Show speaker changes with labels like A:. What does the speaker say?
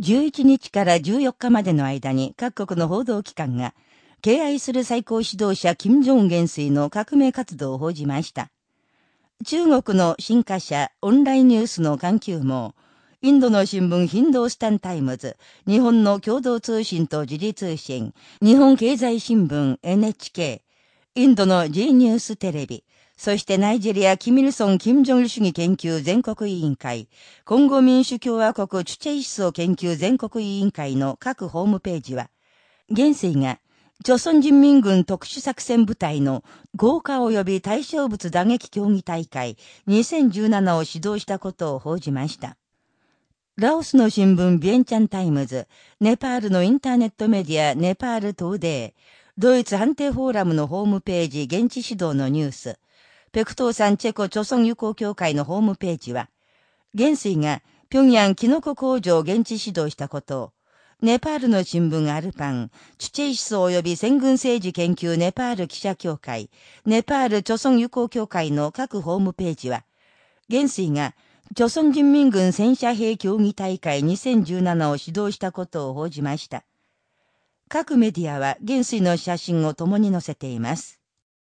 A: 11日から14日までの間に各国の報道機関が、敬愛する最高指導者金正恩元帥の革命活動を報じました。中国の新華社オンラインニュースの環球網、インドの新聞ヒンドースタンタイムズ、日本の共同通信と時事通信、日本経済新聞 NHK、インドの G ニューステレビ、そしてナイジェリア・キミルソン・キム・ジョンル主義研究全国委員会、コンゴ民主共和国チュチェ思想研究全国委員会の各ホームページは、元帥が、朝鮮人民軍特殊作戦部隊の降下及び対象物打撃競技大会2017を指導したことを報じました。ラオスの新聞ビエンチャンタイムズ、ネパールのインターネットメディアネパールトゥー、ドイツ反帝フォーラムのホームページ現地指導のニュース、ペクトーサンチェコ朝鮮友好協会のホームページは、元帥が平壌キノコ工場を現地指導したことを、ネパールの新聞アルパン、チュチェイ思想及び戦軍政治研究ネパール記者協会、ネパール朝鮮友好協会の各ホームページは、元帥が、朝鮮人民軍戦車兵競技大会2017を指導したことを報じました。各メディアは元帥の写真を共に載せています。